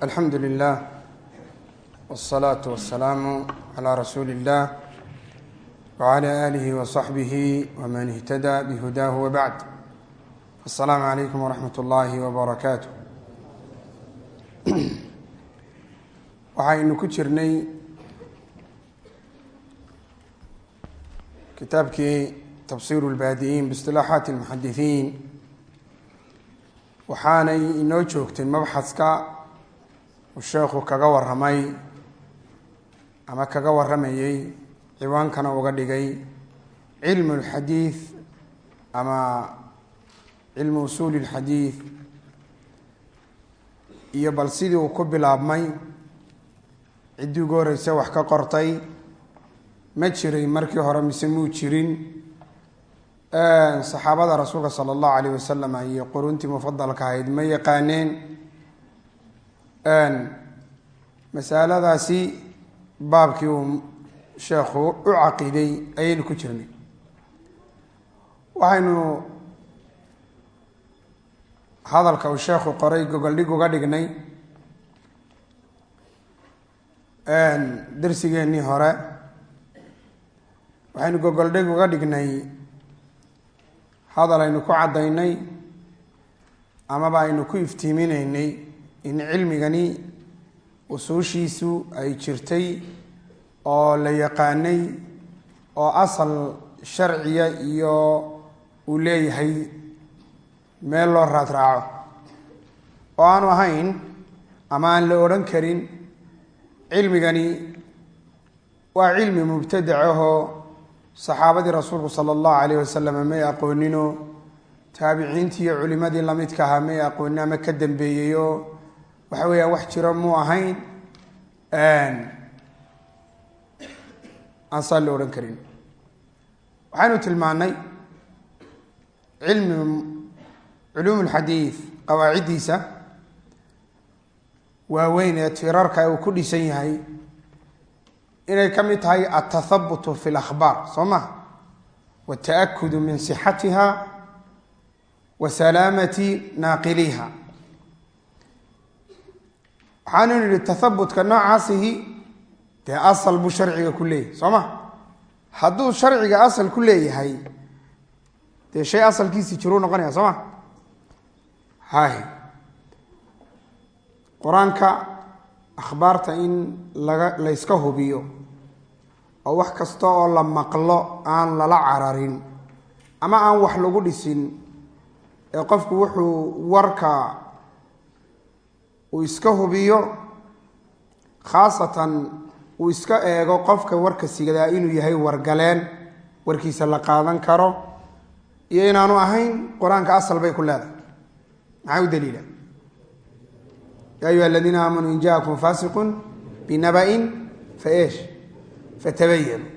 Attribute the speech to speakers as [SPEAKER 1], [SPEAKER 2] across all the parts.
[SPEAKER 1] alxamdu lilah wالsalaaةu wasalaamu calى rasuuli اllah wعlى alihi waصaxbihi wman ihtada bihudaahu wabacd aلsalaamu calaykum waraxmat اllahi wbarakaatu waxaynu ku jirnay kitaabkii tafsir اlbaadi'iin biاsطilaaxaati اlmuxadisiin waxaanay inoo joogtay mabxaska uu sheekhu kaga waramay ama kaga waramayey ciwaankana uga dhigay cilmu اlxadiid ama cilmu usuuli اlxadiid iyo bal sidii uu ku bilaabmay ciddii ugu horeysa wax ka qortay ma jiray markii hore mise muu jirin. Saxaabada rasuulka sala allahu alayh wasalam iyo quruntii mufadalka ahayd ma yaqaaneen masaladaasi baabkii uu sheekhu u caqiiday ayaynu ku jirnay. Waxaynu hadalka uu sheekhu qoray gogoldhig uga dhignay. Darsigeennii hore waxaynu gogoldhig uga dhignay hadal aynu ku caddaynay amaba aynu ku iftiiminaynay in cilmigani usuushiisu ay jirtay oo la yaqaanay oo asal sharciya iyo uu leeyahay meel loo raad raaco oo aanu ahayn ama aan la odhan karin cilmigani waa cilmi mubtadacahoo saxaabadii rasuulku sala allahu alayh wasalam may aqoonino taabiciintii iyo culimadii lamidka ahaa may aqoonin ama ka dambeeyeyoo waxa weeya wax jiro muu ahayn aan saa la odhan karin. Waxaynu tilmaannay cilmi culuum alxadiid qawaaciddiisa waaweyn ee tirarka uu ku dhisan yahay inay ka mid tahay altathabutu fi اlakhbaar soo ma? Wاta'akudu min sixatiha wa salaamati naaqiliha waxaanu nihi tathabutka noocaasihi dee asal buu sharciga ku leeyahay soo ma? Hadduu sharciga asal ku leeyahay dee shay asalkiisii jiruu noqonaya soo ma? Hay. Qur'aanka akhbaarta in laga layska hubiyo oo wax kasta oo la maqlo aan lala cararin ama aan wax lagu dhisin ee qofku wuxuu warka uu iska hubiyo khaasatan uu iska eego qofka warka sigadaa inuu yahay wargaleen warkiisa la qaadan karo. Iyo inaanu ahayn qur'aanka asal bay ku leedahay. Maxaa u daliila? Ya ayuha aladiina aamanuu in jaakum fasiqun binaba-in fa eesh? Fatabayanuu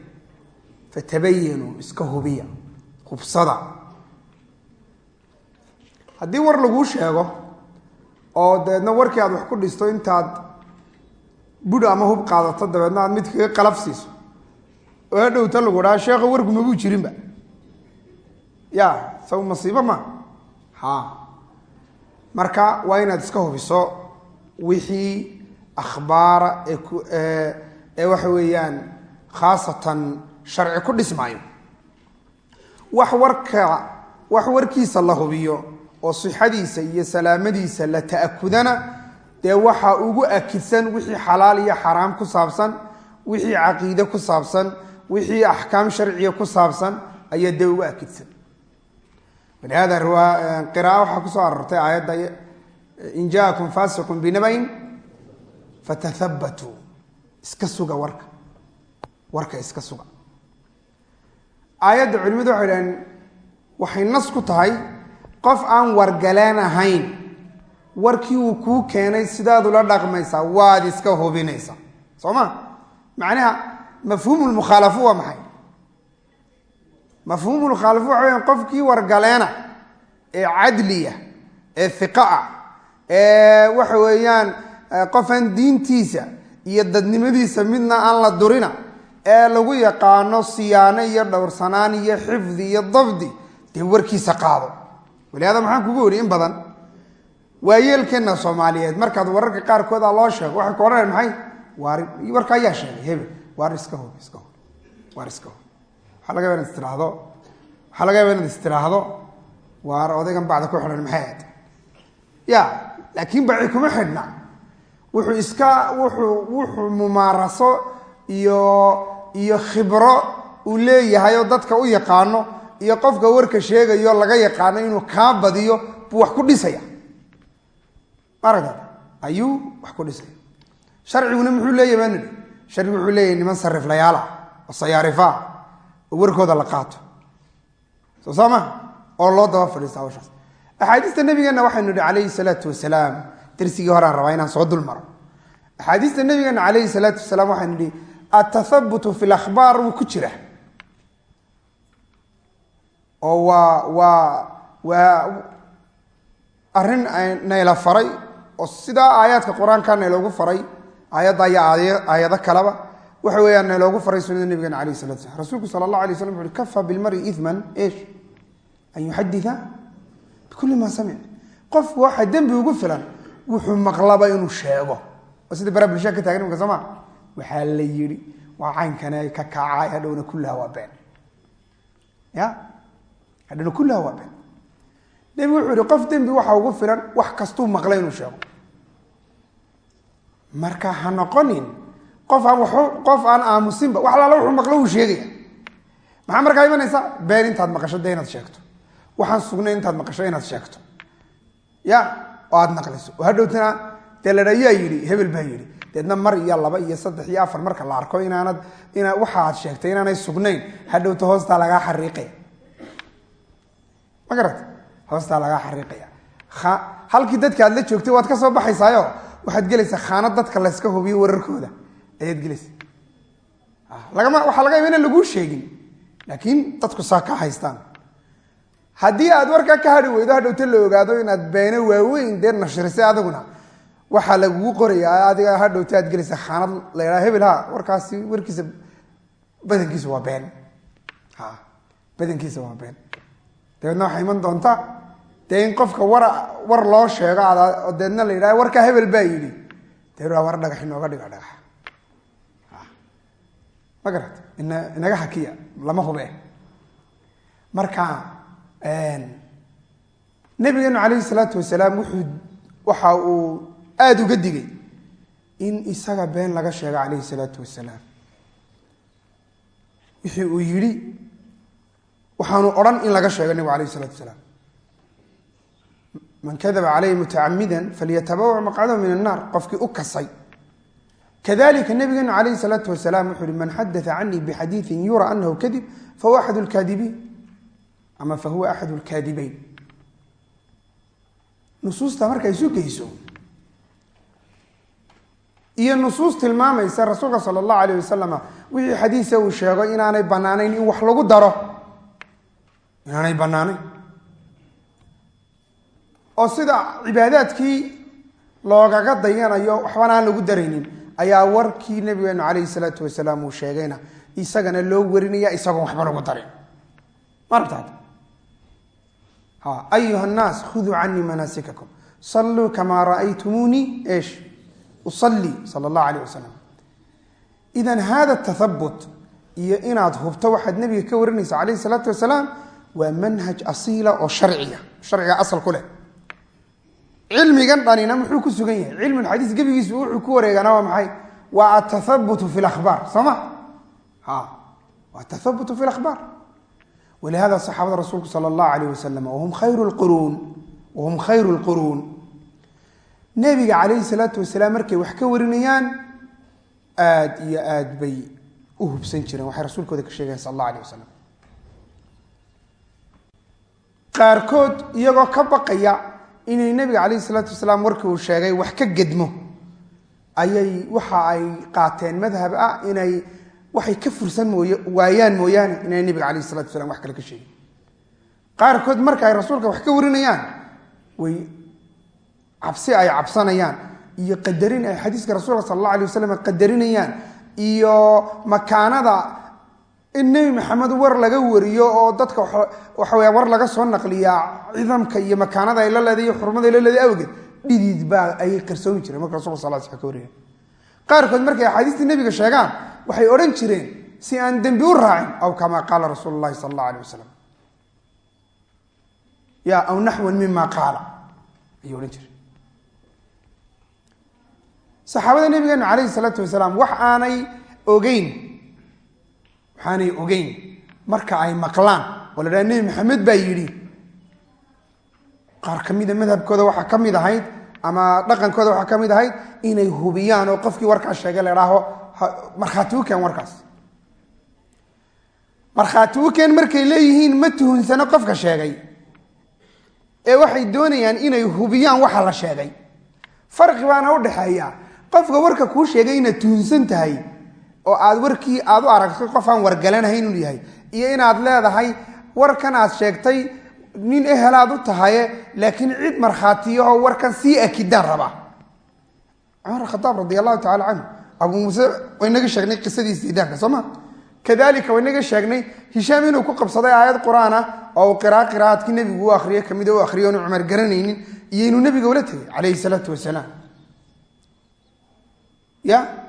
[SPEAKER 1] fatabayanuu iska hubiya. Hubsada. Haddii war laguu sheego oo dabeedna warkii aad wax ku dhisto intaad budh ama hub qaadato dabeedna aad mid kaga qalaf siiso. Oo hadhowta lagu dhaha sheekho warku mabuu jirinba. Ya saw masiibo ma. Ha. Marka waa inaad iska hubiso wixii akhbaara ee waxa weeyaan khaasatan sharci ku dhismaayo. Wax warka wax warkiisa la hubiyo oo sixadiisa iyo salaamadiisa la ta'akudana dee waxaa ugu akidsan wixii xalaal iyo xaraam ku saabsan wixii caqiide ku saabsan wixii axkaam sharciya ku saabsan ayaa dee ugu akidsan. Walihada qira'a waxaa ku soo arortay aayadda in jaakum fasiqun binabayn fatathabatuu iska suga warka. Warka iska suga. Aayadda culimadu waxay dhaheen waxay nas ku tahay qof aan wargaleen ahayn warkii uu kuu keenay sidaad ula dhaqmaysaa waad iska hubinaysaa soo ma? Macnaha lmukhaalafo waa maxay? Mafhuumu lmukhaalafo waxa weya qofkii wargaleena ee cadliya ee hiqa ah ee waxa weeyaan qofaan diintiisa iyo dadnimadiisa midna aan la durina ee lagu yaqaano siyaano iyo dhowrsanaan iyo xifdi iyo dabdi dee warkiisa qaado walihaada maxaan kugu weri in badan waayeelkeenna soomaaliyeed. Markaad wararka qaarkooda loo sheego waxay ku odhanayaan maxay? Waar warka ayaa sheegay. Hebel waar iska hub iska hub waar iska hub. Waxaa laga yaba inaad istiraahdo. Waxaa laga yaba inaad istiraahdo. Waar odaygan bacda ku xidhan maxay ahayd? Ya laakiin baci kuma xidhna. Wuxuu iska wuxuu wuxuu mumaaraso iyo iyo khibro uu leeyahay oo dadka u yaqaano iyo qofka warka sheegayo laga yaqaano inuu kaa badiyo buu wax ku dhisaya. Maaragta ayuu wax ku dhisaya. Sharciguna muxuu leeyahy baa nidhi? Sharcigu wuxuu leeyahy niman sariflayaala oo sayaarifaa oo warkooda la qaato. Soo ma oo loo daba fadhiista hawshaas. Axaadiista nabigeenna waxaynu nidhi calayhi salaatu wasalaam darsigii horaan rabaa inaan soo dul maro. Axaadiista nabigeena calayhi salaatu wasalaam waxaynu nidhi atahabutu fi lakhbaar wuu ku jira oo waa waa waa arrin nayla faray oo sidaa aayaadka qur'aanka nayloogu faray aayadda iyo aayado kaleba waxa weeyaan nayloogu faray sunada nabigeena alayh salatu slam rasuulku sala allah alay slam wuxu uhi kafa bilmari iman esh an yuxadida bikulli maa samic qofku waxa dembi ugu filan wuxuu maqlaba inuu sheego. Oo sida baraa bulshaa ka tagan imka sooma waxaa la yidhi waa caynkane ka kacay hadhowna kullaha waa been. Ya hadhowna kullaha waa been. Nebigu wuxuu yihi qof dembi waxa ugu filan wax kastuu maqlay inuu sheego. Marka ha noqonin qof aan qof aan aamusinba wax alaala wuxuu maqlo uu sheegaya maxaa markaa imanaysaa been intaad maqasho dee inaad sheegto. Waxaan sugnay intaad maqasho inaad sheegto. Ya oo aad naqliso oo hadhowtana dee la dha yaa yidhi hebel baa yidhi. Deedna mar iyo laba iyo saddex iyo afar marka la arko inaanad ina waxa aad sheegtay inaanay sugnayn hadhowta hoostaa lagaa xariiqaya ma garat hoostaa lagaa xariiqaya. Halkii dadka aad la joogtay waad ka soo baxaysaayo? Waxaad gelaysaa khaanad dadka layska hubiyo wararkooda. Ayaad gelaysa lagama waxaa laga yaba inaan laguu sheegin. Laakiin dadku saa ka haystaan. Haddii aad warkaa ka hadhi weydo hadhowta la ogaado inaad beeno waaweyn dee nashirisay adiguna waxaa lagugu qorayaa adiga hadhowta aad gelaysa khaanad la ydhaha hebel ha warkaasi warkiisa badankiisa waa been. Badankiisa waa been dabeedna waxaa iman doonta dee in qofka war war loo sheego ad deedna la yidhaha warkaa hebel baa yidhi. Dee war dhagax inooga dhiga dhagax ma garat ina inaga hakiya lama hube marka nabigeenu calayhi salaatu wasalaam wuxuu waxa uu aada uga digay in isaga been laga sheego calayhi salaatu wasalaam. Wixii uu yidhi waxaanu odhan in laga sheego nebigu alayh salatu wasalaam. Man kadaba calayhi mutacamidan falyatabawac maqcadahu min annaar qofkii u kasay. Kadalika nabigeenu calayhi salaatu wasalaam wuxuu uhi man xadaa canii bixadiiin yura anahu kadib fahuwa axad lkaadibiin ama fahuwa axad lkaadibeyn nusuusta marka isu geyso iyo nusuus tilmaamaysa rasuulka sala allahu alayh wasalam wixii xadiisa uu sheego inaanay banaanayn in wax lagu daro inaanay banaanayn oo sida cibaadaadkii loogaga dayanayo waxbana aan lagu daraynin ayaa warkii nabigeenu calayhi salaatu wasalaam uu sheegayna isagana loo warinaya isagoon waxba lagu darin. Marabtaad ayuha nnaas khuduu canii manaasikakum. Saluu kamaa ra'aytumuunii esh usalii sala allahu alayh wasalam idan hada tathabut iyo inaad hubto waxaad nebiga ka warinaysa calayhi salaatu wasalaam waa manhaj asiila oo sharciya sharciga asal ku leh. Cilmigan dhanina muxuu ku sugan yahay. Cilmulxadiis gebigiisu wuxuu ku wareegana waa maxay? Waa atathabutu fi lakhbaar soo ma? Waa atathabutu fi lakhbaar walihada saxaabada rasuulku sala allahu alayh wasalam wahum khayru lquruun wahum khayru lquruun nebiga calayhi salaatu wasalaam markay wax ka warinayaan aad iyo aad bay u hubsan jireen. Waxay rasuulkooda ka sheegayan sal allah alayh wasalam qaarkood iyagoo ka baqaya inay nebiga calayhi salaatu wasalaam warkii uu sheegay wax ka gedmo. Ayay waxa ay qaateen madhab ah inay waxay ka fursan waayaan mooyaane inay nebiga calayhi salatu wasalaam wax kale ka sheegin qaarkood marka ay rasuulka wax ka warinayaan way cabsi ay cabsanayaan iyo qadarin ay xadiiska rasuulka sala allah alay wasalam qadarinayaan iyo makaanada in nebi maxamed war laga wariyo oo dadka waxa weya war laga soo naqliyaa cidamka iyo makaanada ay la leeday iyo xurmada ay la leeday awgeed dhidid baa ayay qarsoomi jireen marka rasulka sal sl ka wariyeen qaarkood markay axaadiistii nebiga sheegaan waxay odhan jireen si aan dembi u raacin aw kamaa qaala rasuulu llahi sala allah alay wasalam ya aw naxwan mima qaala ayay odhan jireen. Saxaabada nabigeena calayhi salaatu wasalaam wax aanay ogeyn waxaanay ogeyn marka ay maqlaan oo la dhaha nebi maxamed baa yidhi. Qaar ka mida madhabkooda waxaa ka mid ahayd ama dhaqankooda waxaa ka mid ahayd inay hubiyaan oo qofkii warkaas sheegay la dhaaho markhaati u keen warkaas. Markhaati u keen markay leeyihiin ma tuhunsano qofka sheegay. Ee waxay doonayaan inay hubiyaan waxa la sheegay. Farqi baana u dhexeeya qofka warka kuu sheegay inaad tuhunsan tahay oo aad warkii aad u aragtay qof aan inuu yahay iyo inaad leedahay warkan aad sheegtay nin ehelaad u tahaye laakiin cid markhaatiyahoo warkan sii akidaan rabaa cumar khadaab radi allahu tacala canhu abuu muuse waynaga sheegnay qisadiisa soo ma? Kadalika waynaga sheegnay hishaam inuu ku qabsaday aayad qur'aan oo uu qiraa qiraa'adkii nebigu u akriye kamida u akriyo onu cumar garanaynin iyo inuu nebiga ula tegay calayhi salaatu wasalaam. Ya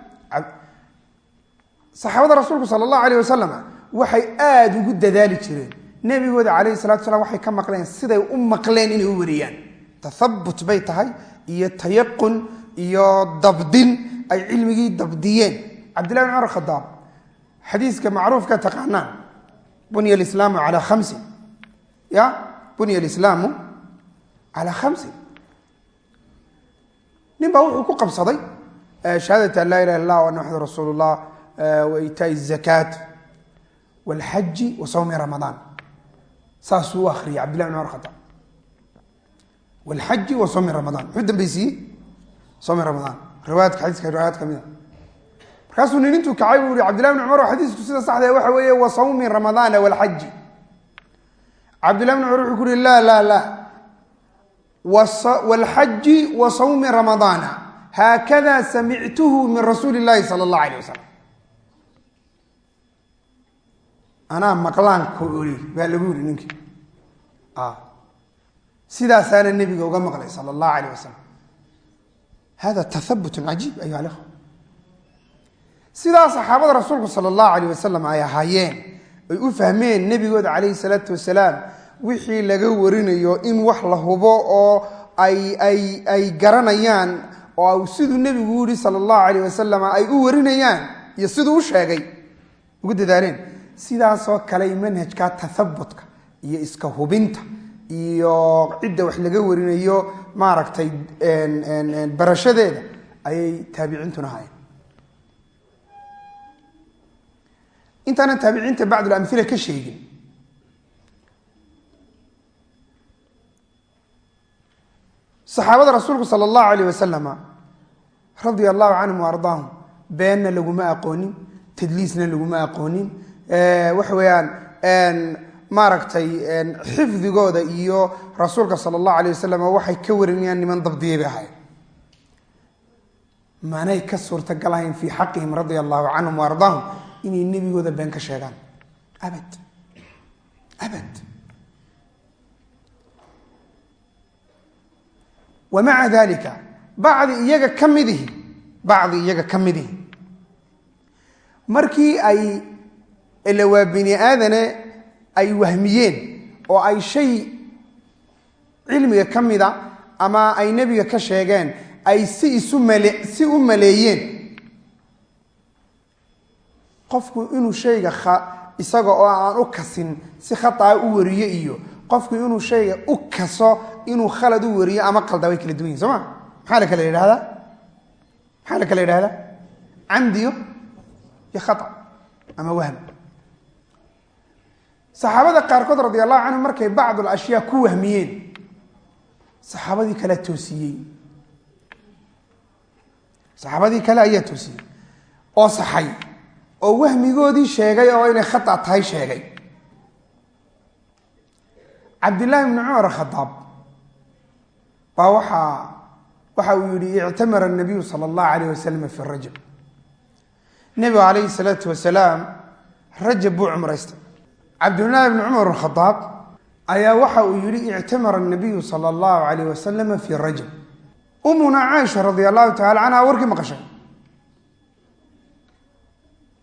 [SPEAKER 1] saxaabada rasuulku sala allahu alayh wasalam waxay aada ugu dadaali jireen. Nebigooda calayhi salatu salam waxay ka maqleen siday u maqleen inay u wariyaan. Tathabut bay tahay iyo tayaqun iyo dabdin ay cilmigii dabdiyeen. Cabdillahi bin cumar khadaab xadiiska macruufka taqaanaan bunya alislaamu calaa khamsin. Ya bunya alislaamu calaa khamsin. Nin baa wuxuu ku qabsaday shahaadata an laa ilaha illa allah ana maxamad rasuulu llah wa itaai zakaat walxaji wa sawmi ramadaan. Saasuu u akriyay cabdillahi bin cumar khadaab walxaji wa sawmi ramadaan. Muxuu dambaysiiyey sawmi ramadaan. Riwaayadka xadiiska riwaayad ka mid a markaasuu nin intuu kacay buu yihi cabdillahi bin cumar oo xadiisku sida saxda waxa weeye wa sawmi ramadaana walxaji cabdillahi bin cumar wuxuu ku yihi laa laa laa walxaji wa sawmi ramadaana haakada samictuhu min rasuuli llahi sala allah alayh wasalam anaa maqlaanku ori baa lagu yidhi ninkii. Sidaasaana nebiga uga maqlay sala allahu alayh wasalam hada tahabutun cajiib ayuha alikhwa. Sidaa saxaabada rasuulku sala allahu alayh wasalam ay ahaayeen ay u fahmeen nebigooda calayhi salaatu wasalaam wixii laga warinayo in wax la hubo oo ay ay ay garanayaan oo siduu nebigu yihi sala allahu alayh wasalam ay u warinayaan iyo siduu u sheegay. Ugu dadaaleen sidaasoo kale manhajka tahabutka iyo iska hubinta iyo cidda wax laga warinayo maaragtay barashadeeda ayay taabiciintuna ahayen intaanan taabiciinta bacdul amhila ka sheegin. Saxaabada rasuulku sala allahu alayh wasalama radia allahu canhum ardaahum beenna laguma aqoonin tadliisna laguma aqoonin waxa weeyaan maaragtay xifdigooda iyo rasuulka sala allahu alayh wasalam waxay ka warinayaan niman dabdiyay bay manay ka suurtagalahayn fii xaqihim radia allahu canhum wa ardaahum inay nebigooda been ka sheegaan. Abad. Abad. Wa maca dalika bacdi iyaga ka midihi bacdi iyaga ka midihi markii ay ila waa bini aadane ay wahmiyeen oo ay shay cilmiga ka mida ama ay nebiga ka sheegeen ay si isu male si u maleeyeen. Qofku inuu shayga isaga oo aan u kasin si khataa u wariyo iyo. Qofku inuu shayga u kaso inuu khalad u wariyo ama qalda way kala duwan yihiin soo ma? Maxaa la kala yidhahdaa maxaa la kala yidhahdaa camdiyo iyo khata ama wahm saxaabada qaarkood radi allahu canhum markay bacd alashyaa ku wahmiyeen saxaabadii kale toosiyey saxaabadii kale ayaa toosiyey oo saxay oo wahmigoodii sheegay oo inay khata tahay sheegay. Cabdillaahi bni cumar khadaab baa waxaa waxa uu yihi ictamara nabiyu sala allahu alayh wasalam fi rajab. Nebigu calayhi salaatu wasalaam rajab buu cumraystay cabdillaahi bni cumar khadaab ayaa waxa uu yihi ictamara nabiyu sala allahu alayh wasalama fi rajab umuna caaisha radia allahu tacala canha warkii maqashay.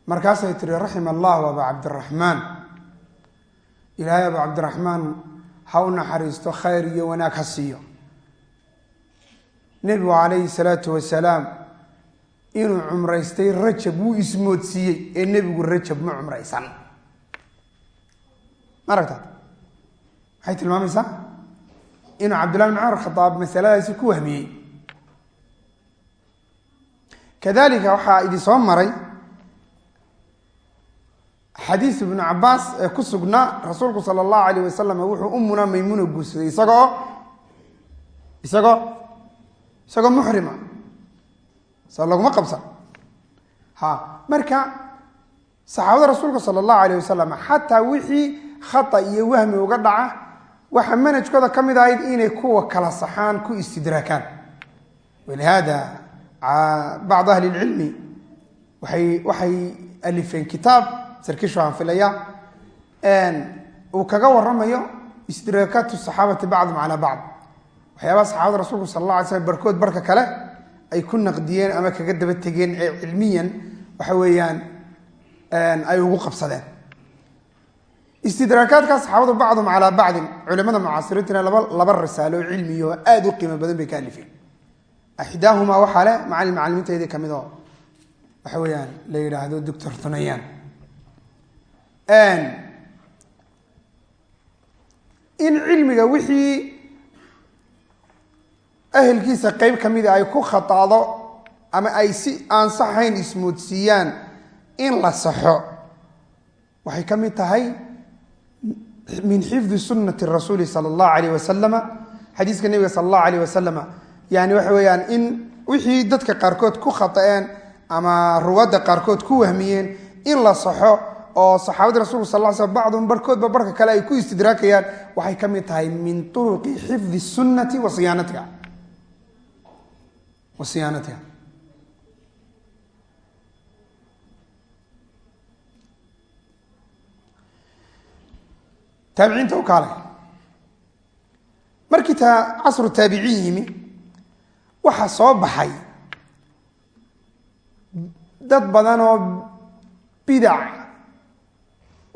[SPEAKER 1] Markaasay tiri raxima allahu aba cabdiraxmaan ilaahay aba cabdiraxmaan ha u naxariisto khayr iyo wanaag ha siiyo. Nebigu calayhi salaatu wasalaam inuu cumraystay rajab wuu ismoodsiiyey ee nebigu rajab ma cumraysan ma aragtaad? Maxay tilmaamaysaa? Inuu cabdillahi bin cumar khadaab masaladaasi ku wahmiyey. Kadalika waxaa idin soo maray xadiis ibnu cabaas ee ku sugnaa rasuulku sala allahu alayh wasalam wuxuu umuna maymuna guursaday. Isagoo? Isagoo? Isagoo muxrima soo laguma qabsan ha marka saxaabada rasuulka sala allahu alayh wasalam xataa wixii khata iyo wahmi uga dhaca waxaa manajkooda ka mid ahayd inay kuwa kala saxaan ku istidraakaan. Walihada bacd ahli lcilmi waxay alifeen kitaab sarkiishu aan filaya uu kaga waramayo istidraakaat saxaabati bacdum calaa bacd. Waxyaabaha saxaabada rasuulku sal alla alay slam barkood barka kale ay ku naqdiyeen ama kaga daba tegeen ee cilmiyan waxa weeyaan ay ugu qabsadeen istidraakaadka saxaabadu bacdum calaa bacdin culimada mucaasiriintina laba risaalo oo cilmiyo aada u qiimo badan bay ka alifeen. Axdaahumaa waxaa le macalin macalimiinteedii ka mid oo waxa weeyaan la yidhaahdo doctor tunayaan. In cilmiga wixii ahelkiisa qeyb ka mida ay ku khataado ama ay si aan saxayn ismoodsiiyaan in la saxo waxay ka mid tahay min xifdi sunati rasuuli sala allahu alayh wasalama xadiiska nebiga sala allahu alayh wasalama yani waxa weeyaan in wixii dadka qaarkood ku khata'een ama ruwadda qaarkood ku wahmiyeen in la saxo oo saxaabadii rasulka sal l sl bacdum barhkoodba barka kale ay ku istidraakayaan waxay ka mid tahay min turuqi xifdi sunnati wa siyaanatiha taabiciinta u kaalay. Markii casru taabiciin yimi waxaa soo baxay dad badan oo bidac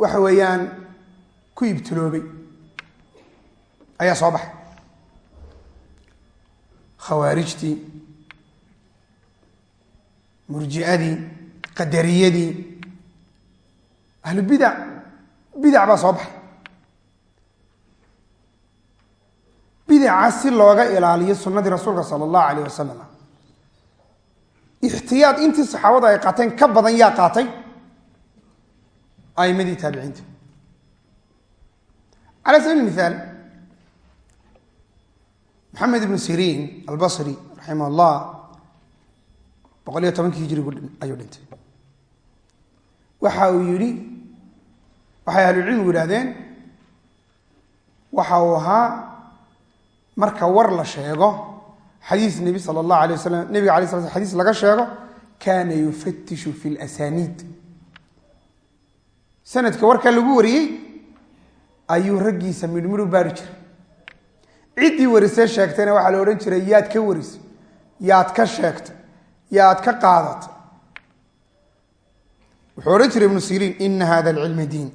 [SPEAKER 1] waxa weeyaan ku ibtiloobay. Ayaa soo baxay. Khawaarijtii murji'adii qadariyadii ahlu bidac bidac baa soo baxay bidaca si looga ilaaliyo sunnadii rasuulka sala allahu alayh wasalam ixtiyaad intii saxaabadu ay qaateen ka badan yaa qaatay. Aimadii taabiciinta. Cala sabiil mihaal maxamed ibnu siriin albasri raximah allah boqol iyo tobankii hijrigu ayuu dhintay. Waxa uu yidhi waxay ahlucilmigu yidhahdeen waxa uu ahaa marka war la sheego xadiis nebi sala allahu alay wasalam nebiga sla sl xadiis laga sheego kaana yufatishu fi lasaniid sanadka warkaa lagu wariyey ayuu raggiisa midhmidhu baari jiray. Ciddii warisee sheegtayna waxaa la odhan jiray yaad ka warisay yaad ka sheegtay yaad ka qaadatay wuxuu odhan jiray ibnu siriin ina hada alcilma diin.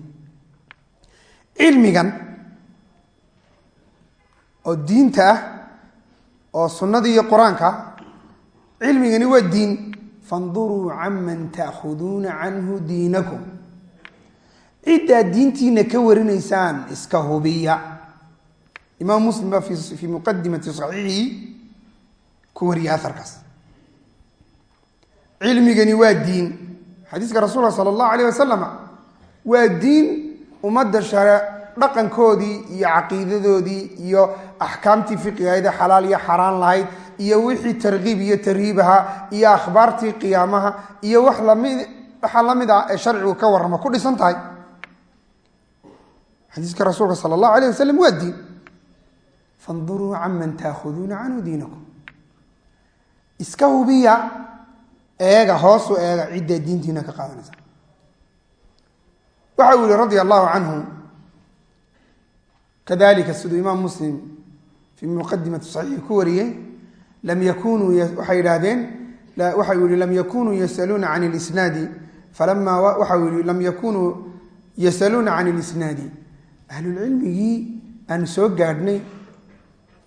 [SPEAKER 1] Cilmigan oo diinta ah oo sunnadii iyo qur'aanka cilmigani waa diin. Fanduruu canman ta'khuduuna canhu diinakum. Ciddaad diintiina ka warinaysaan iska hubiya. Imaam muslim baa fii muqadimati saxiixihi ku wariyay aarkaas cilmigani waa diin. Xadiiska rasuulka sala allahu alayh wasalam waa diin ummadda dhaqankoodii iyo caqiidadoodii iyo axkaamtii fiqigahaydee xalaal iyo xaraan lahayd iyo wixii tarkiib iyo tarhiib ahaa iyo akhbaartii qiyaamaha iyo wax la mid waxa la ah ee sharcigu ka warrama ku dhisan tahay. Xadiiska rasuulka sala allahu alayh wasalam waa diin. Fanduruu canman taakhuduuna canhu diinakum. Iska hubiya eega hoosu eega ciddaa diintiina ka qaadanaysa. Waxa uu yihi radia allahu canhu kadalika siduu imaam muslim fii muqadimati saxiixi ku wariyey lam yakunuu waxay yidhaahdeen waxa uu yihi lam yakunuu yasaluuna can اlisnaadi falamaa waxa uu yihi lam yakunuu yasaluuna can اlisnaadi ahlulcilmigii aanu soo gaadhnay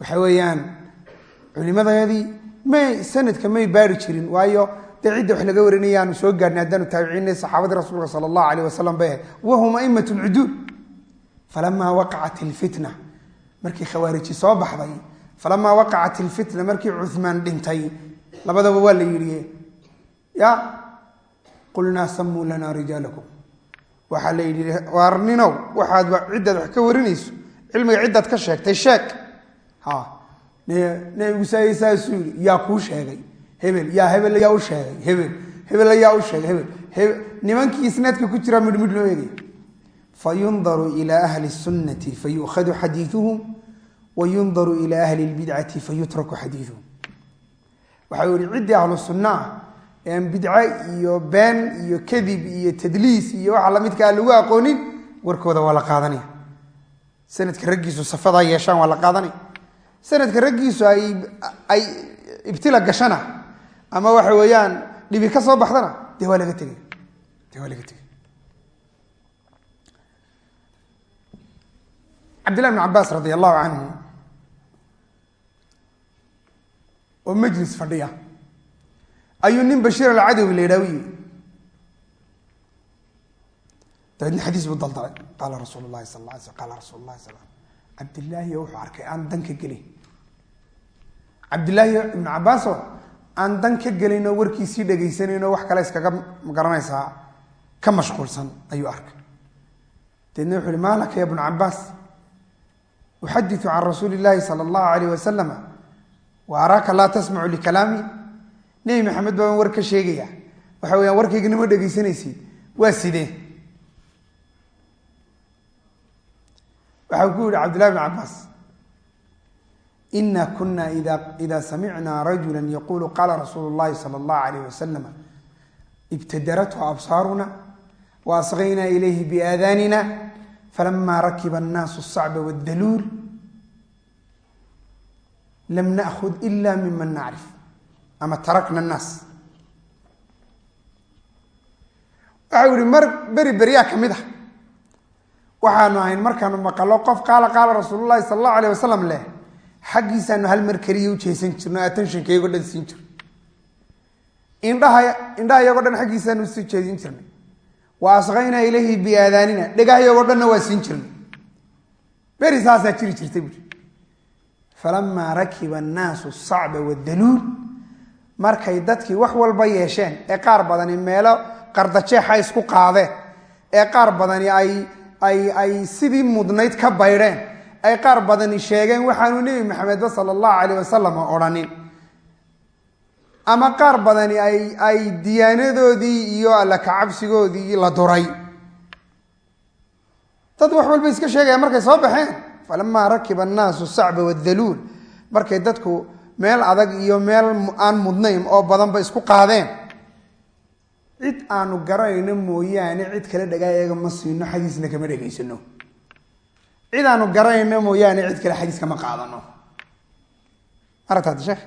[SPEAKER 1] waxa weeyaan culimadayadii may sanadka may baari jirin waayo dee cidda wax laga warinaya aanu soo gaadhnay haddaanu taabiciinay saxaabadii rasuulka sala aimat lcuduul falamaa waqacat ilfitna markii khawaariji soo baxday falamaa waqacat ilfitna markii cuhmaan dhintay labadaba waa la yidhi ya qulnaa samuu lanaa rijaalakum waxaa la yidhi waarninow waxaad ciddaad wax ka warinayso cilmiga ciddaad ka sheegtay sheeg ha nebigu saa saasuu yidhi yaa kuu sheegay hebel yaa hebel yaa u sheegay hebel hebel yaa u sheegay hebel nimankii isnaadka ku jiraa midhmidh loo eegay fayundaru ilaa ahli sunnati fayu'khadu xadiiuhum wa yundaru ilaa ahli lbidcati fayutraku xadiiuhum waxa uu yihi ciddii ahlu sunna ah ean bidco iyo been iyo kadib iyo tadliis iyo waxa lamidkaa lagu aqoonin warkooda waa la qaadanaya sanadka raggiisu safadaa yeeshaan waa la qaadanaya sanadka raggiisu ay ibtila gashana ama waxa weeyaan dhibi ka soo baxdana cabdillahi bn cabaas radi allahu canhu oo majlis fadhiya. Ayuu nin bashiir alcadawi la yidhaha u yimi xadiis buu daldalay qaala rasuulu lahi sal la sl qaala rasuulu lahi sal cabdillaahi wuxuu arkay aan dan gelin. Cabdillaahi ibnu cabaaso aan dan ka gelin warkiisii dhagaysanayn oo wax kale iskaga garanaysaa ka mashquulsan ayuu arkay. Dabeedna wuxu uhi maa laka ya bnu cabaas uxadiu can rasuuli illaahi sala allahu alayh wasalama wa araaka laa tasmacu likalaami nebi maxamed baan war ka sheegaya waxa weyaan warkaygana ma dhegaysanaysid waa sidee waxa ku yihi cabdillahi bn cabaas ina kuna ida samicnaa rajula yaqulu qaala rasuulu llahi sala allahu alayh wasalama ibtadarathu absaaruna falama rakiba annaasu asacba wadaluul lam naأkhud ila miman nacrif ama tarakna annaas waxau yihi mar beri beryaa ka mid ah waxaanu ahayn markaanu maqalo qof qaala qaala rasuulu llahi sala allahu alayh wasalam leh xaggiisaanu hal mar keliya u jeesan jirno attentionkayagoo dhan siin jirno indhaha indhaha iyagoo dhan xaggiisaanu u sii jeedin jirnay wa asqaynaa ilayhi biaadaanina dhanna waa siin jirnay. Beri saasaa jiri jirtay buui falamaa rakiba annaasu sacba wadaluul markay dadkii wax walba yeesheen ee qaar badani meelo qardajeexa isku qaadeen ee qaar badani ay sidii mudnayd ka baydheen ay qaar badani sheegeen waxaanu nebi maxamedba sala allahu calayh wasalam odhanin ama qaar badani ay ay diyaanadoodii iyo alla kacabsigoodii la duray. Dad wax walba iska sheegaya markay soo baxeen. Falamaa rakiba annaasu sacba wadaluul markay dadku meel adag iyo meel aan mudnayn oo badanba isku qaadeen. Cid aanu garanayno mooyaane cid kale dhagaayaga ma siino xadiisna kama dhegaysano cid aanu garanayno mooyaane cid kale xadiis kama qaadano. Aragtaada sheekh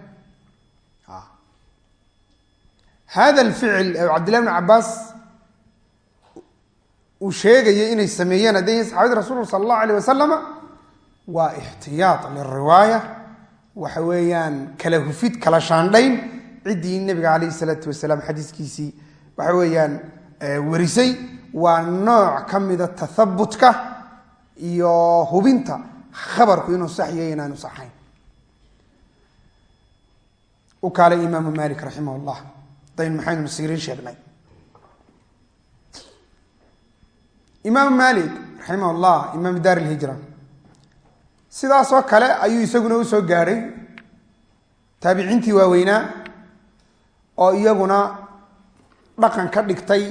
[SPEAKER 1] hada alficil ee cabdillahi bn cabaas uu sheegayay inay sameeyeen hadday yihiin saxabadii rasulku sala allahu alayh wasalama waa ixtiyaad lilriwaaya waxa weeyaan kala hufid kala shaandhayn ciddii nabiga calayhi salaatu wasalaam xadiiskiisii waxa weeyaan warisay waa nooc ka mida tathabutka iyo hubinta khabarku inuu sax yahay dayn maxaynu siriin sheegnay. Imaamu malik raximah llah imaamu daar ilhijra sidaasoo kale ayuu isaguna u soo gaadhay taabiciintii waaweynaa oo iyaguna dhaqan ka dhigtay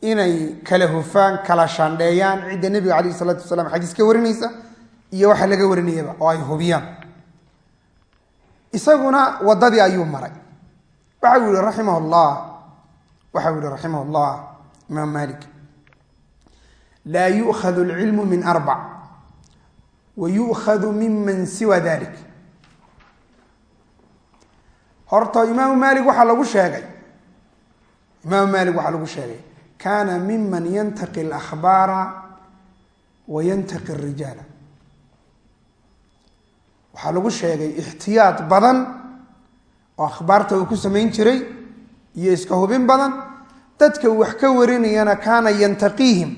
[SPEAKER 1] inay kala hufaan kala shaandheeyaan cidda nebiga calayh isalaatu wasalaam xadiis ka warinaysa iyo waxa laga warinayaba oo ay hubiyaan. Isaguna waddadii ayuu maray waxa uu yihi raximah llah waxa uu yihi raximah llah imaam malik laa yu'khadu alcilmu min arbac wa yu'khadu miman siwa dalik horta imaamu maalik waxaa lagu sheegay imaamu maalik waxaa lagu sheegay kaana miman yantaqi alakhbaara wa yantaqi waxaa lagu sheegay ixtiyaad badan oo akhbaarta uu ku samayn jiray iyo iska hubin badan dadka wax ka warinayana kaana yantaqiihim.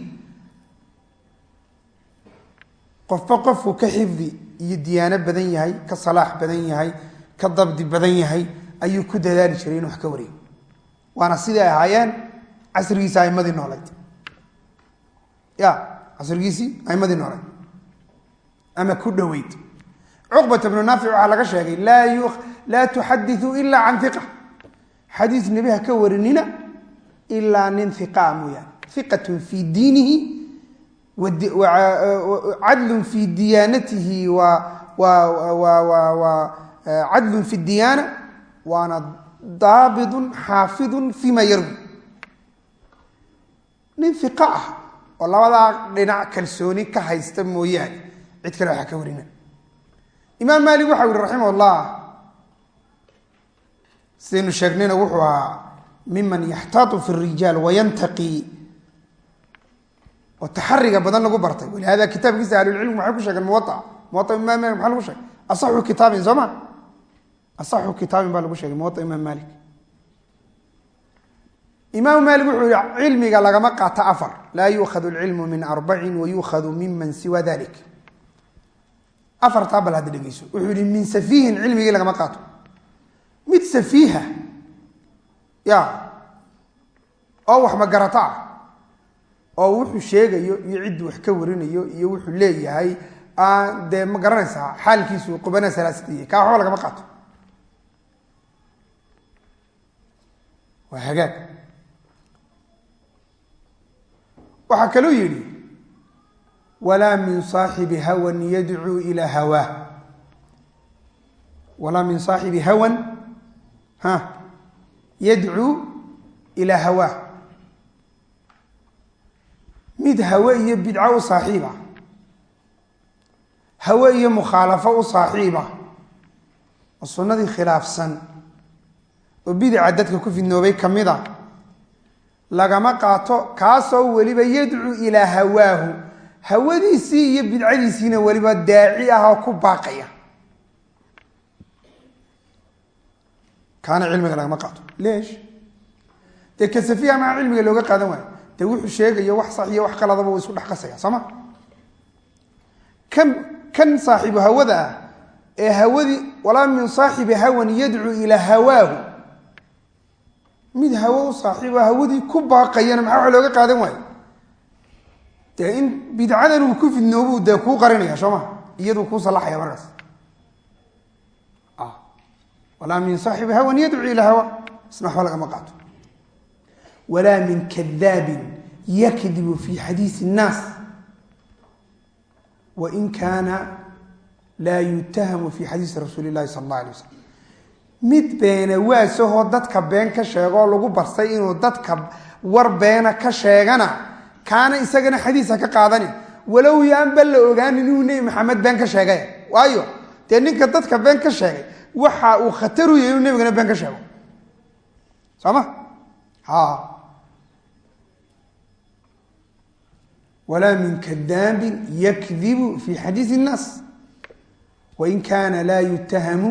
[SPEAKER 1] Qofba qofku ka xifdi iyo diyaano badan yahay ka salaax badan yahay ka dabdi badan yahay ayuu ku dadaali jiray inuu wax ka wariyo. Waana siday ahaayeen casrigiisa aimadii noolayd. Ya casrigiisii aimadii noolayd. Ama ku dhoweyd. Cuqbata bnu naafic waxaa laga sheegay laa tuxadiu ila can iqa xadiis nebi ka warinina ilaa nin iqaa mooyaane. Iqatun fii diinihi cadlun fi diyaanatihi cadlun fi diyaana waana daabidun xaafidun fima yarwi. Nin iqa ah oo labadaa dhinac kalsooni ka haysta mooyaane. Cid kale waxaa ka warina imaam maalik waxa yihi raximah llah sidaynu sheegnayna wuxuu ahaa miman yaxtaatu fi rijaal wayantaqi oo taxariga badan lagu bartay. Walihada kitaabkiisa ahlulcilm waxay ku sheegeen muwaa muwa imam malik maxaa lagu sheegay? Asaxu kitaabin soo ma? Asaxu kitaabin baa lagu sheegay muwa imaam malik imaam maalik wuxuu yihi cilmiga lagama qaato afar. Laa yuukhadu alcilmu min arbacin wa yuukhadu miman siwa dalik afartaa bal hadda dhegeyso wuxuu yihi min safiihin cilmigii lagama qaato mid safiiha. Ya. Oo wax magarata ah oo wuxuu sheegayo iyo cidduu wax ka warinayo iyo wuxuu leeyahay dee ma garanaysaa? Xaalkiisu qubana salaasadiya kaa waxba lagama qaato. Waa hagaag. Waxaa kaluu yidhi walaa min saaxibi hawan yadcuu ilaa hawaah walaa min saaxibi hawan ha yadcuu ilaa hawaah mid hawe iyo bidco u saaxiiba. Hawe iyo mukhaalafo u saaxiiba. Oo sunnadii khilaafsan. Oo bidaca dadka ku fidnoobay ka mid a lagama qaato kaasoo weliba yadcuu ilaa hawaahu. Hawadiisii iyo bidcadiisiina weliba daaci ah oo ku baaqaya kaana cilmiga lagama qaato leesh dee kasafiya maa cilmiga looga qaadan waayo dee wuxuu sheegayo wax sax iyo wax qaladaba uu isku dhex qasaya soo ma kan kan saaxiibu hawada ah ee hawadii walaa min saaxibi hawan yadcuu ilaa hawaahu mid hawo u hawadii ku baaqayana maxaa wax looga qaadan waayo dee in bidcadan uu ku fidnoobuu dee kuu qarinaya soo ma iyaduu kuu salaxaya markaas walaa min saaxibi hawan yadcuu ilaa hawa isna waxba lagama qaato. Walaa min kadaabin yakdibu fi xadiisi nnaas. Wain kaana laa yutahamu fi xadiisi rasuuli lahi sal اllah alay wasalam mid beena waasahoo dadka been ka sheegoo lagu barsay inuu dadka war beena ka sheegana kaana isagana xadiisa ka qaadani. Walow yaanba la ogaanin inuu nebi maxamed been ka sheegay. Waayo dee ninka dadka been ka sheegay waxa uu khataru yahy inuu nabigana been ka sheego. Soo ma walaa min kadaabin yakdibu fi xadiisi اnnaas wain kaana laa yutahamu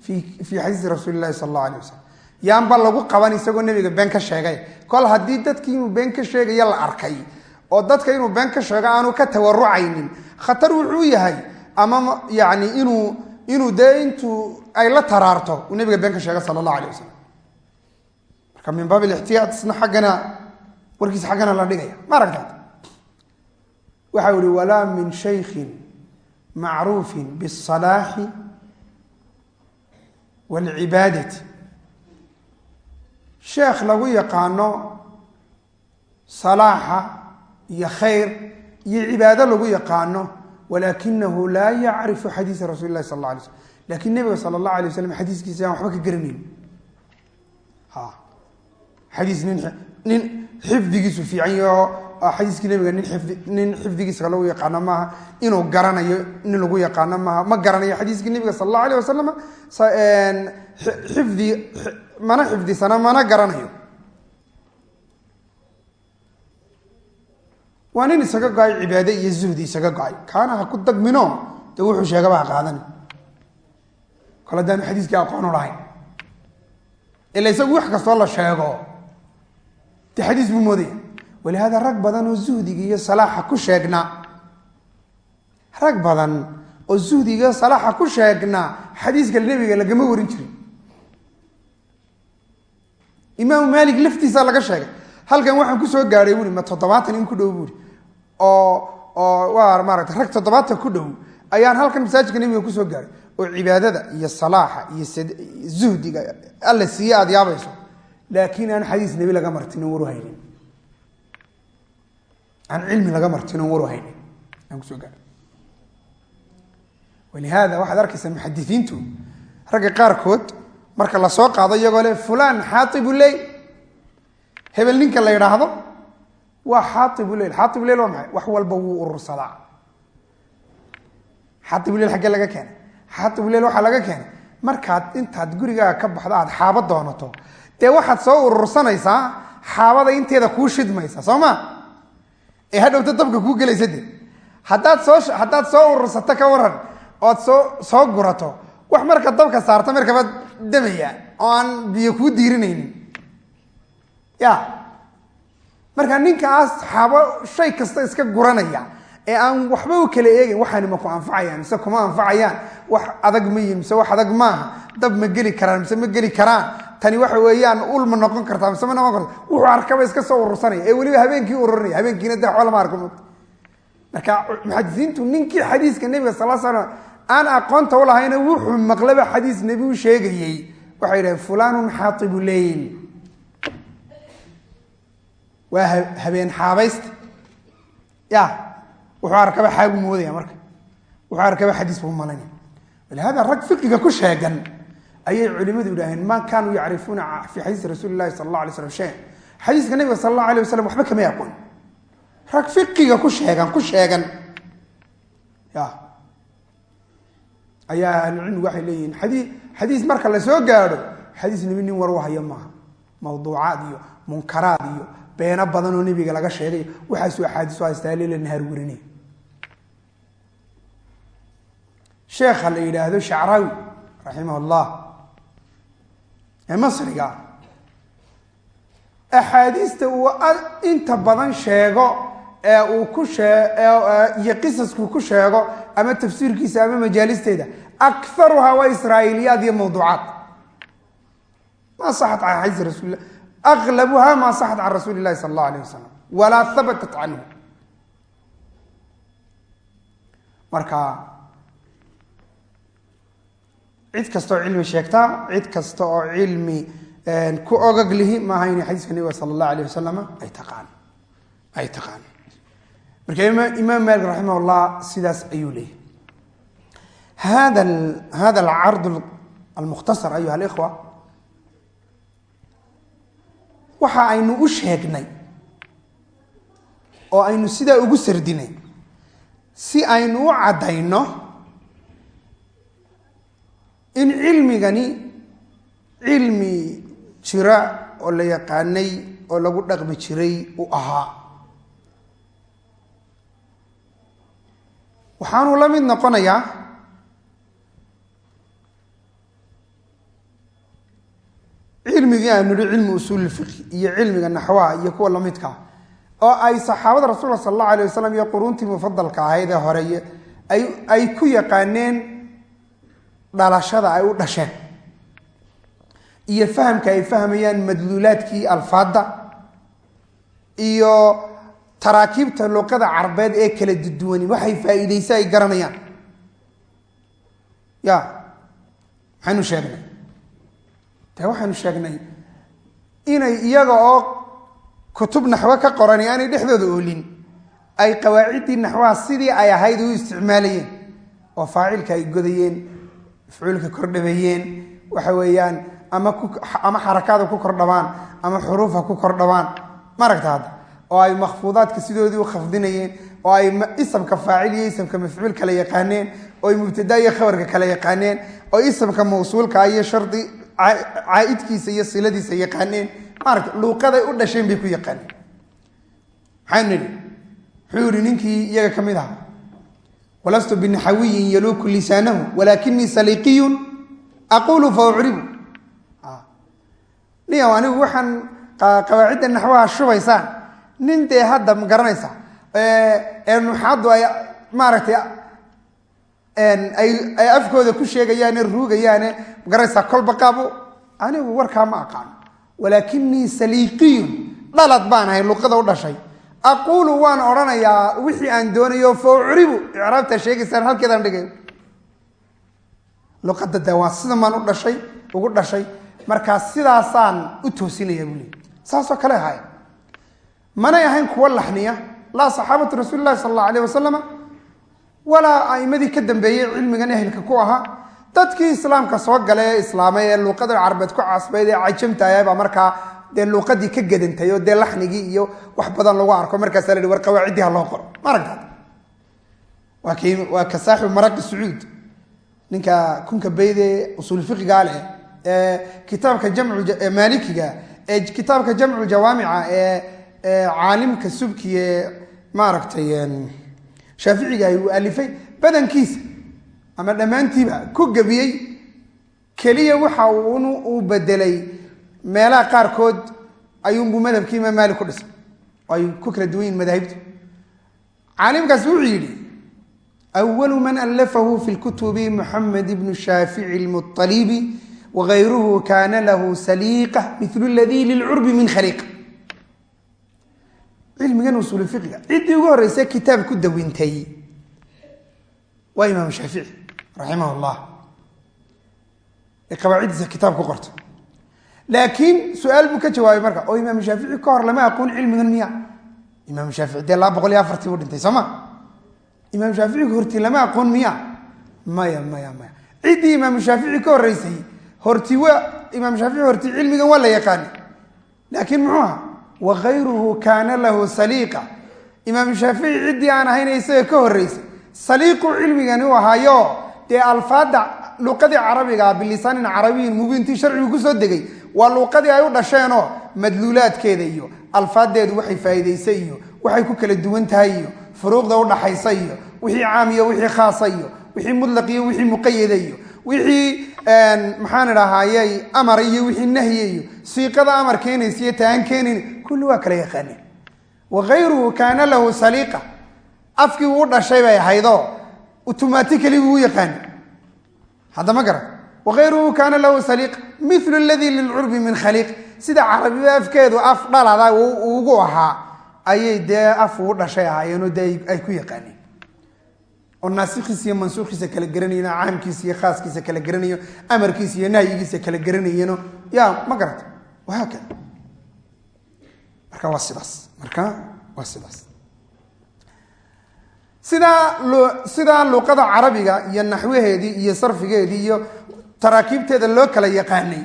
[SPEAKER 1] fi xadiisi rasuuli lahi sal اllah alay wasalam yaanba lagu qaban isagoo nebiga been ka sheegay. Kol haddii dadkii inuu been ka sheegaya la arkay oo dadka inuu been ka sheego aanu ka tawarucaynin khatar wuxuu yahay ama yani inuu inuu dee intu ay la taraarto uu nabiga been ka sheega sal allah alay wasalam marka min baab ilixtiyaad isna xaggana warkiisa xaggana la dhigaya. Ma aragtaa waxa u ihi walaa min shaykhin macruufin biاsalaaxi wاlcibaadati sheekh lagu yaqaano salaaxa iyo khayr iyo cibaado lagu yaqaano walakinahu laa yacrifu xadiisa rasuli lahi sal alay slm laakiin nebiga sala اllah alay waslam xadiiskiisa aan waxba ka garanayn xadiis nin nin xifdigiisu fiican yaho xadiiskii nebiga nin xifdi nin xifdigiisa lagu yaqaano maaha inuu garanayo nin lagu yaqaano maaha ma garanayo xadiiskii nebiga sal allahu alayh wasalam xifdi mana xifdisana mana garanayo waa nin isaga go'ay cibaade iyo zuhdi isaga go'ay. Kaana ha ku dagmino dee wuxuu sheegaba ha qaadani kole daanu xadiiskii aqoonu lahayn ila isagu wax kastoo la sheego dee xadiis buu moodaya walihaada rag badan oo zuhdiga iyo salaaxa ku sheegnaa rag badan oo zuhdiga salaaxa ku sheegnaa xadiiska nebiga lagama warin jirin. Imaamu maalik laftiisa laga sheegay. Halkan waxaan ku soo gaadhay buui ma toddobaatan in ku dhow buui oo oo waa maarata rag toddobaatan ku dhow ayaan halkan masaajidka nebiga ku soo gaadhay oo cibaadada iyo salaaxa iyo zuhdiga alla siiye aada yaabayso. Laakiin aan xadiis nebi laga martinin waru haynin. Aan cilmi laga martinin waru haynin. Aan ku soo gaadhay walihaada waxaad arkaysaa muxadisiintu ragga qaarkood marka la soo qaado iyagoo le fulan xaaibu leyl hebel ninka la yidhaahdo waa xaaibu leyl xaaibu leyl waa maxay? Wax walba wuu urursadaa. Xaaibu leyl xaggee laga keenay. Xaaibu leyl waxaa laga keenay. Markaad intaad gurigaaga ka baxdo aad xaabo doonato dee waxaad soo urursanaysaa xaabada inteeda kuu shidmaysa soo ma? Ee hadhowta dabka kuu gelaysa de haddaad soo haddaad soo urursato ka waran ood soo soo gurato wax marka dabka saarta markaba damaya oo aan biyo kuu diirinaynin. Ya marka ninkaas xaabo shay kasta iska guranaya ee aan waxba u kala eegin waxaani ma ku anfacayaan mise kuma anfacayaan? Wax adag ma yihiin mise wax adag maaha? Dab ma geli karaan mise ma geli karaan? Tani waxa weeyaan ul ma noqon kartaa mise ma noqon karta wuxuu arkaba iska soo urursanaya ee weliba habeenkii ururinaya habeenkiina de waxba lama arko marka muxadisiintu ninkii xadiiska nebiga sal slam aan aqoonta u wuxuu maqlaba xadiis nebi u sheegayey. Waxay yidhaheen fulanun xaaibu leyl waa habeen xaabaysta ya wuxuu arkaba xaagu moodaya marka. Wuxuu arkaba xadiis buu malaynaya walihada rag fiqiga ku sheegan ayay culimadu yidhaaheen ma kaanuu yacrifuuna fi xadiisi rasuuli lahi sal allah alay slam shay xadiiska nebiga sal allah alay wasalam waxba kamay aqoon rag fiqiga ku sheegan ku sheegan. Ya ayaa ahlucilmigu waxay leeyihiin xadii xadiis marka la soo gaadho xadiis nebi nin war u maaha. Mawduucaad iyo munkaraad iyo beeno badan oo nebiga laga sheegay waxaasuu axaadiisu haystaa leela nahaar werinay sheekha la yidhaahdo shacrawi raximah llah ee masriga axaadiista uu inta badan sheego ee uu ku iyo qisasku ku sheego ama tafsiirkiisa ama majaalisteeda. Akaruhaa waa israa'iiliyaad iyo mawduucaad. Ma saxat can xadiisi rasuul aglabuha ma saxat can rasuuli lahi sala allah alayh wasalam walaa habatat canhu marka cid kasta oo cilmi sheegtaa cid kasta oo cilmi ku ogag lihi maaha inay xadiiska nebiga sala allah alayh wasalam ay taqaan ay taqaan marka imaam malik raximah llah sidaas ayuu leeyahy hada hada alcard almukhtasar ayuha alikhwa waxa aynu u sheegnay oo aynu sidaa ugu sardinay. Si aynu u caddayno in cilmigani cilmi jira oo la yaqaanay oo lagu dhaqmi jiray u ahaa. Waxaanuu la mid noqonayaa cilmigii aanu nihi cilmi usuul fiqhi iyo cilmiga naxwaha iyo kuwa lamidka oo ay saxaabada rasuulka sal allahu alayh wasalam iyo quruuntii mufadalka ahayd ee horeye ay ku yaqaaneen dhalashada ay u dhasheen iyo fahamka ay fahmayaan madluulaadkii alfaadda iyo taraakiibta luqada carbeed ee kala duduwani waxay faa-iideysa ay garanayaan. Ya maxaynu sheegnay de waxaynu sheegnay inay iyaga oo kutub naxwo ka qorani aanay dhexdooda oolin ay qawaaciddii naxwaha sidii ay ahayd u isticmaalayeen oo faacilka ay godayeen mafcuulka kordhabeeyeen waxa weeyaan ama xarakaada ku kordhabaan ama xuruufa ku kordhabaan ma aragta hadda oo ay makhfuudaadka sidoodii u khafdinayeen oo ay isamka faacil iyo isamka mafcuul kala yaqaaneen oo ay mubtada iyo khabarka kala yaqaaneen oo isamka mawsuulka iyo shardi caaidkiisa iyo siladiisa yaqaaneen. Maarata luuqaday u dhasheen bay ku yaqaaneen. Maxaynu nidhi wuxuu yihi ninkii iyaga ka mid aha walastu binaxawiyin yaluuku lisaanahu walaakinii saliqiyun aqulu fa ucribu. Niyow anigu waxaan qawaacidda naxwaha shubaysaan. Nin dee hadda ma garanaysa ee nuxaaddu ay maaragtay ay afkooda ku sheegayaane ruugayaane ma garanaysaa kolba qaabo anigu warkaa ma aqaano walaakinii saliiqiyun dhalad baan ahay luqada u dhashay. Aquulu waan odhanayaa wixii aan doonayo fa ucribu icraabtaa sheegaysaan halkeedaan dhigay. Luqadda de waa sidan baan u dhashay ugu dhashay. Markaa sidaasaan u toosinaya buu saasoo kale ahay. Manay ahayn kuwa laxniya. Laa saxaabatu rasuuli lahi sal alla alayh wasalama walaa aimadii ka dambeeyey cilmigan ehelka ku ahaa dadkii islaamka soo galay ee islaamay ee luuqada carabeed ku casbayd ee cajamtahay baa markaa dee luuqadii ka gadantay oo dee laxnigii iyo wax badan lagu arko. Markaasa la hi war qawaaciddii ha loo qoro. Ma aragtaad waa ka saaxibu maraqi sacuud. Ninka kunka beyde usuul fiqiga leh ee kitaabka jamcu maalikiga ee kitaabka jamcu jawaamica ee caalimka subki ee maaragtay shaaficiga uu alifay badankiisa ama dhammaantiiba ku gebiyey. Keliya waxa uu bedelay meelaha qaarkood ayuunbuu madhabkii imaam maalik ku dhisay. Oo ay ku kala duwan yihiin madaahibtu caalimkaasi wuxuu yidhi awalu man allafahu fi lkutubi muxamed ibnu shaafici lmualibi wagayruhu kana lahu saliiqa milu ladii lilcurbi min khaliiqa cilmigan usuuli fiqiga ciddii ugu horreysay kitaab ku dawintay waa imaam shaafici raximah llah ee kitaab ku qorto. Laakiin su'aal buu ka jawaabay marka oo imaam shaafici ka hor lama aqoon cilmigan miya. Imaam shaafici dee laba boqol iyo afartii buu dhintay soo ma? Imaam shaaficiga hortii lama aqoon miya. Maya maya maya. Ciddii imaam shaafici ka horreysay horti wa imaam shaafici hortii cilmigan waa la yaqaani laakiin muxuu aha wagayruhu kaana lahu saliiqa. Imaam shaafici ciddii aan ahayna isaga ka horreysay saliiqu cilmigani u ahaayo dee alfaadda luqadii carabiga bilisaanin carabiyin mubiintii sharcigu ku soo degay waa luuqadii ay u dhasheenoo madluulaadkeeda iyo alfaaddeedu waxay faa'iidaysay iyo waxay ku kala duwan tahay iyo furuuqda u dhaxaysa iyo wixii caam iyo wixii khaasa iyo wixii mudlaq iyo wixii muqayada iyo wixii maxaan idhahaayey amar iyo wixii nahye iyo siiqada amar keenaysa iyo taan keenayn kulli waa kala yaqaaneen wagayruhu kaana lahu saliiqa. Afkii uu dhashay bay ahaydoo automatically buu u yaqaani hadda ma garan wagayruhu kaana lahu saliiqa. Milu ladii lilcurbi min khaliiq. Sida carabiba afkeedu af dhalada ugu ahaa ayay dee af uu dhashay ahaayeenoo dee ay ku yaqaaneen oo naasikiisa iyo mansuukiisa kala garanayen caamkiisa iyo khaaskiisa kala garanayo amarkiisa iyo nahyigiisa kala garanayeeno ya ma garata? Wahaakada marka waa sidaas. Marka waa sidaas. Sidaa sidaa luuqada carabiga iyo naxwaheedii iyo sarfigeedii iyo taraakiibteeda loo kala yaqaanay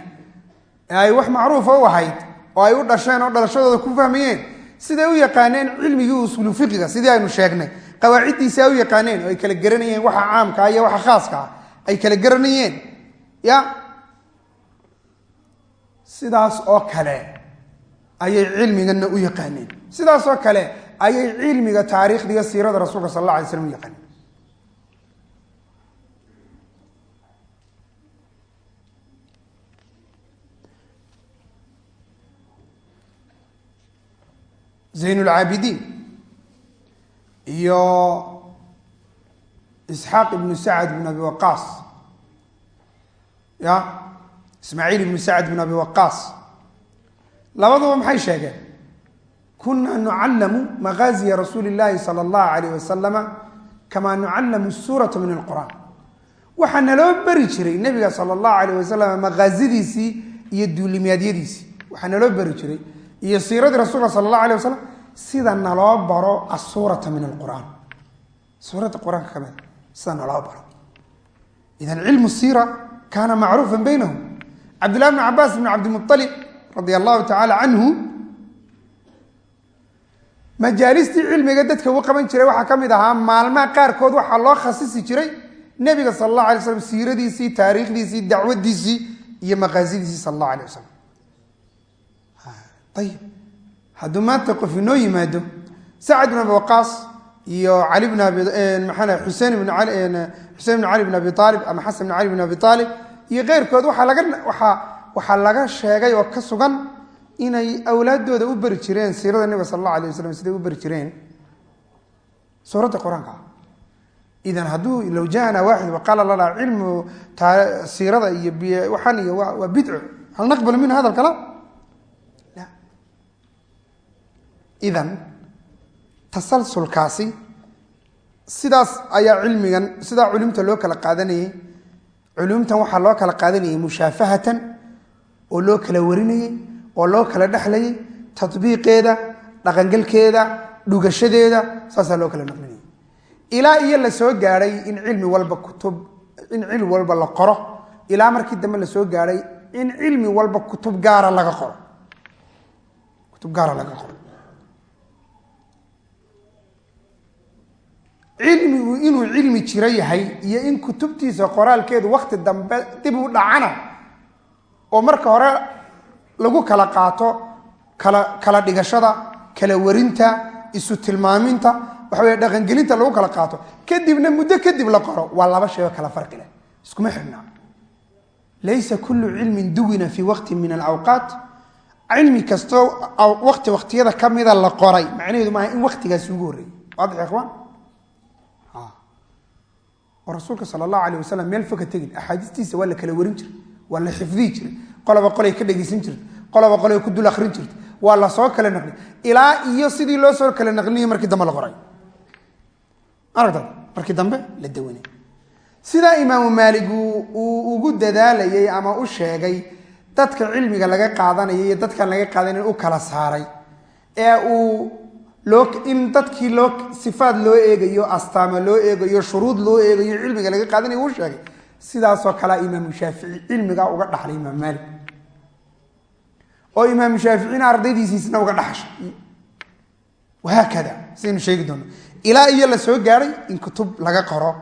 [SPEAKER 1] ee ay wax macruufa u ahayd oo ay u dhasheen oo dhalashadooda ku fahmayeen siday u yaqaaneen cilmigii usuulu fiqiga sidii aynu sheegnay. Qawaaciddiisi u yaqaaneen oo ay kala garanayeen waxa caamkaa iyo waxa khaaska ah ay kala garanayeen. Ya? Sidaas oo kale ayay cilmiganna u yaqaaneen. Sidaas oo kale ayay cilmiga taariikhda iyo siirada rasuulka sal alla alay slam u yaqaaneen. Zayn lcaabidiin iyo isxaaq ibnu sacad bn abi waqaas. Ya? Ismaaciil ibnu sacad bn abi waqaas labaduba maxay sheegeen? Kuna nucallamu maqaaziya rasuuli llahi sala allahu alayh wasalama kama nucallamu suurata min alqur'aan waxaa naloo beri jiray nebiga sala allahu alayh wasalam maqaasidiisii iyo duulimaadyadiisii waxaa naloo beri jiray iyo siiradii rasuulka sala allah alay wasalam sida naloo baro asuurata min alqur'aan suuradda qur'aanka ka mid sida naloo baro. Idan cilmu siira kaana macruufan baynahum. Cabdillahi bn cabaas bn cabdimualib radia allahu tacaala canhu majaalistii cilmiga dadka u qaban jiray waxaa ka mid ahaa maalmaha qaarkood waxaa loo khasisi jiray nebiga sal allahu alay slam siiradiisii taariikhdiisii dacwadiisii iyo maqaasidiisii sal allahu alay wasalam ayib hadduu maanta qof inoo yimaado sacad bin abi waqaas iyo cali bn abi maxaa xusein bn xusein bn cali bn abi aalib ama xasan bn cali bn abi aalib iyo keyrkood waxaa laga waaa waxaa laga sheegay oo ka sugan inay awlaadooda u beri jireen siirada nebiga sal alla alay waslam siday u beri jireen suuradda qur'aanka. Idan hadduu low jaana waaxid waqaala lana cilmu siirada iyo waxaan iyo waa bidco hal naqbal minhu hada lkalaam la. Idan tasalsulkaasi sidaas ayaa cilmigan sidaa culumta loo kala qaadanayay. Culumtan waxaa loo kala qaadanayay mushaafahatan oo loo kala warinayay oo loo kala dhexlayay tabiiqeeda dhaqangalkeeda dhugashadeeda saasaa loo kala naqlinayay ilaa iyo la soo gaadhay in cilmi walba kutub in cilmi walba la qoro ilaa markii dambe la soo gaadhay in cilmi walba kutub gaara laga qoro. Kutub gaara laga qoro. Cilmigu inuu cilmi jiro yahay iyo in kutubtiisa qoraalkeedu wakti dambe dib u dhacana oo marka hore lagu kala qaato kala dhigashada kala warinta isu tilmaaminta waxa wey dhaqangelinta lagu kala qaato. Kadibna muddo kadib la qoro waa laba shay oo kala farqi leh. Iskuma xidhna laysa kullu cilmin duwina fii waqtin min alawqaat. Cilmi kastoo waqti waqtiyada kamida la qoray. Macnaheedu maaha in waqtigaasi ugu horreeyey waadix ikhwaan rasuulka sal allahu alayh wasalam meel foka tegin. Axaadiistiisa waa la kala warin jiray waa la xifdihi jiray. Qoloba qolay ka dhegaysan jirta qoloba qolay ku dul akrin jirta waa la soo kala naqli ilaa iyo sidii loo soo kala naqlinaya markii dambe la qoray. Aragta markii dambe la dawanay. Sidaa imaamu maalig uu ugu dadaalayay ama u sheegay dadka cilmiga laga qaadanaya iyo dadkan laga qaadanayn u kala saaray ee uu in dadkii loo sifaad loo eegayo astaama loo eegayo shuruud loo eegayo cilmiga laga qaadanayo uu sheegay sidaasoo kalea imaamu shaafici cilmigaa uga dhaxlay imaam maalik. Oo imaamu shaaficina ardaydiisiisna uga dhaxashay. Wahaakada sidaynu sheegi doono. Ilaa iyo la soo gaadhay in kutub laga qoro.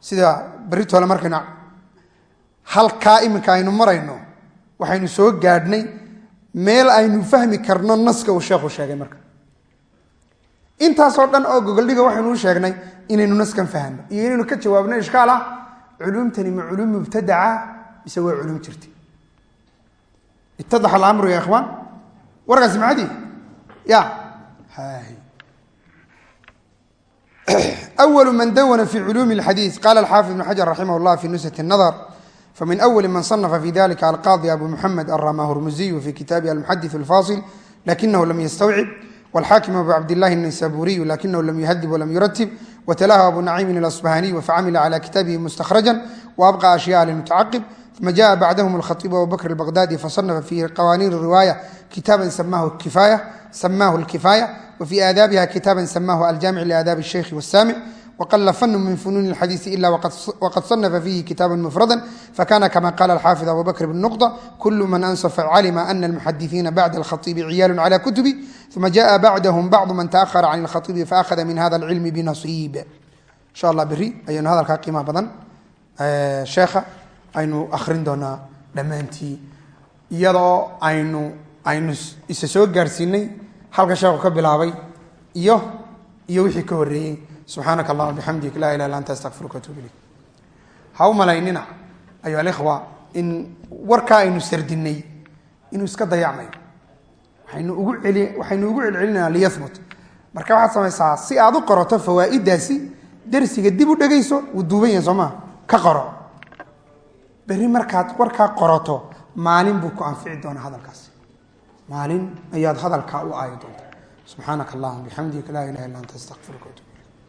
[SPEAKER 1] Sida beritoole markaynu halkaa iminka aynu marayno waxaynu soo gaadhnay meel aynu fahmi karno naska uu sheekhu sheegay marka. Intaasoo dhan oo gogoldhiga waxaynu u sheegnay inaynu naskan fahno iyo inaynu ka jawaabno ishkaal ah culumtani ma culum mubtadaca mise waa culum jirta ittadaxa alamru ya ikhwaan warkaasi maxadi ya أول من dون في علوم الحديث قال الحافظ بن حجر رحمه الله في نزهة النظر فمن أول من صنف في ذلك القاضي أبو محمد الرماهرمزي في كتابه المحدث الفاصل لكنه لم يستوعب والحاكم أبو عبد الله النيسابوري لكنه لم يهذب ولم يرتب وتلاه أبو نعيم الأصبهاني فعمل على كتابه مستخرجا وأبقى أشياء للمتعقب ثم جاء بعدهم الخطيب أبو بكر البغدادي فصنف في قوانين الرواية كتابا سماه الكفاية سماه الكفاية وفي آدابها كتابا سماه الجامع لآداب الشيخ والسامع وقل فن من فنون الحديث إلا وقد, وقد صنف فيه كتابا مفردا فكان كما قال الحافظ أبو بكر بن نقطة كل من أنصف علم أن المحدثين بعد الخطيب عيال على كتبه ثم جاء بعدهم بعض من تأخر عن الخطيب فأخذ من هذا العلم بنصيب إن شاء الله بري أيون هذا القيمة بدن آه شيخة aynu akhrin doonaa dhammaantii iyadoo aynu aynu isa soo gaarhsiinay halka sheekhu ka bilaabay iyo iyo wixii ka horreeyey subxaanaka allahuma bixamdik laa ilah illa anta astaqfiruka watuub ilayk. Ha u malaynina ayuha alikhwa in warkaa aynu sardinay inuu iska dayacmayo waxaynu ugu celi waxaynu ugu celcelinayna liyahbut marka waxaad samaysaa si aad u qorato fawaa'idaasi darsiga dib u dhegayso wuu duuban yahay soo maa ka qoro. Berri markaad warkaa qorato maalin buu ku anfici doonaa hadalkaasi. Maalin ayaad hadalkaa u aayi doontaa. Subxaanaka allahuma bixamdika laa ilaha illa anta astaqfiruka watuub